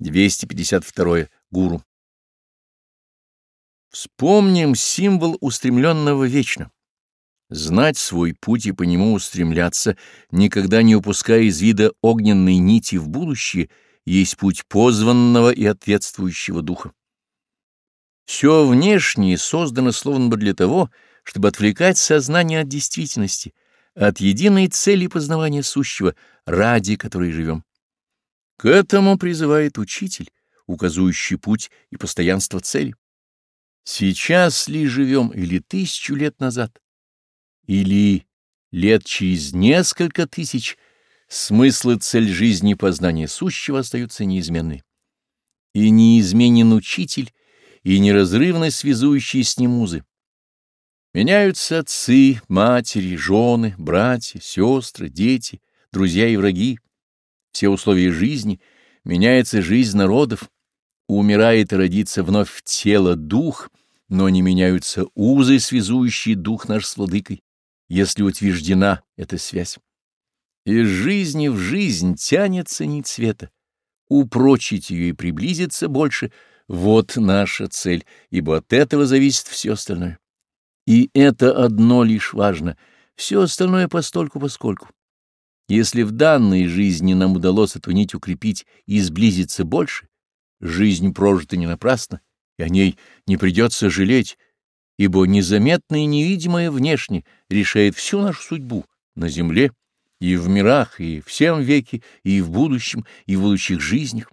252. Гуру. Вспомним символ устремленного вечно. Знать свой путь и по нему устремляться, никогда не упуская из вида огненной нити в будущее, есть путь позванного и ответствующего духа. Все внешнее создано словно бы для того, чтобы отвлекать сознание от действительности, от единой цели познавания сущего, ради которой живем. К этому призывает учитель, указывающий путь и постоянство цели. Сейчас ли живем или тысячу лет назад, или лет через несколько тысяч, смысл и цель жизни познания сущего остаются неизменны. И неизменен учитель, и неразрывно связующие с ним узы. Меняются отцы, матери, жены, братья, сестры, дети, друзья и враги все условия жизни, меняется жизнь народов, умирает и родится вновь тело, дух, но не меняются узы, связующие дух наш с владыкой, если утверждена эта связь. Из жизни в жизнь тянется нить света. Упрочить ее и приблизиться больше — вот наша цель, ибо от этого зависит все остальное. И это одно лишь важно, все остальное постольку-поскольку. Если в данной жизни нам удалось эту нить укрепить и сблизиться больше, жизнь прожита не напрасно, и о ней не придется жалеть, ибо незаметное и невидимое внешне решает всю нашу судьбу на земле и в мирах, и в всем веке, и в будущем, и в лучших жизнях.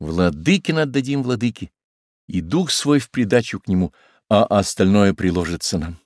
Владыкин отдадим владыке, и дух свой в придачу к нему, а остальное приложится нам.